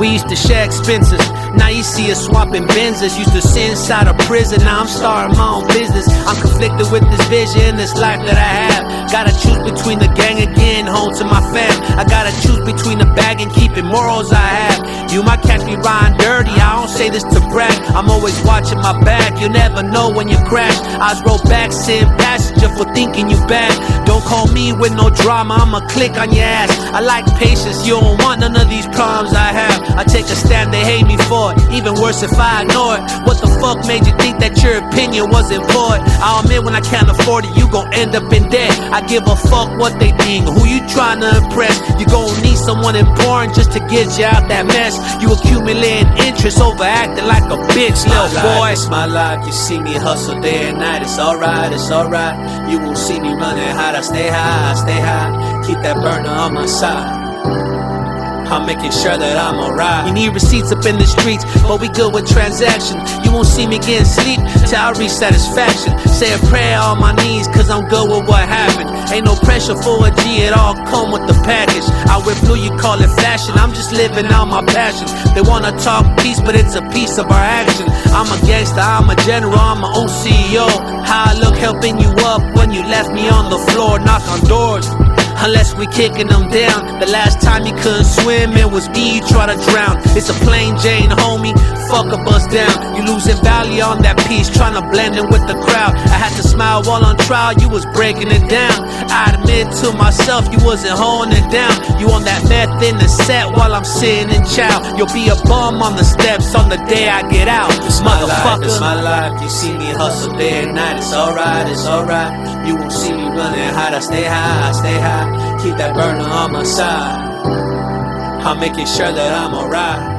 We used to share expenses. Now you see us swapping Benzes. Used to sit inside a prison. Now I'm starting my own business. I'm conflicted with this vision, this life that I have. Gotta choose between the gang again, home to my fam. I gotta choose between the bag and keeping morals I have. Might catch me riding dirty. I don't say this to brag. I'm always watching my back. You never know when you crash. I roll back, sitting passenger for thinking you bad. Don't call me with no drama. I'ma click on your ass. I like patience. You don't want none of these problems I have. I take a stand, they hate me for it. Even worse if I ignore it. What the fuck made you think that your opinion was important? I'll admit when I can't afford it, you gon' end up in debt. I give a fuck what they think, who you trying to impress. You gon' someone important just to get you out that mess. You accumulating interest, over acting like a bitch, little boy. It's my life. You see me hustle day and night. It's alright, it's alright. You won't see me running hot. I stay high, I stay high. Keep that burner on my side. I'm making sure that I'm alright. You need receipts up in the streets, but we good with transactions. You won't see me getting sleep till I reach satisfaction. Say a prayer on my knees, cause I'm good with what happened. Ain't no pressure for a G, it all come with the package. I wear blue, you call it fashion. I'm just living out my passion. They wanna talk peace, but it's a piece of our action. I'm a gangster, I'm a general, I'm my own CEO. How I look helping you up when you left me on the floor, knock on doors. Unless we kicking them down. The last time you couldn't swim, it was me you try to drown. It's a plain Jane, homie. Fuck a bust down. You losing value on that piece, trying to blend in with the crowd. To while on trial, you was breaking it down. I admit to myself, you wasn't holding it down. You on that meth in the set while I'm sitting in chow. You'll be a bum on the steps on the day I get out. It's my life, it's my life. You see me hustle day and night. It's alright, it's alright. You won't see me running hot. I stay high, I stay high. Keep that burner on my side. I'm making sure that I'm alright.